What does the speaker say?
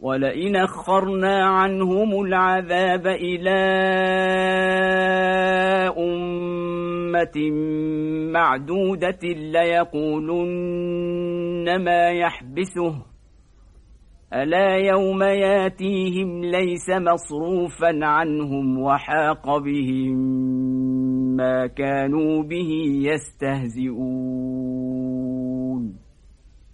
ولئن أخرنا عنهم العذاب إلى أمة معدودة ليقولن ما يحبسه. ألا يوم ياتيهم ليس مصروفا عنهم وحاق بهم ما كانوا به يستهزئون.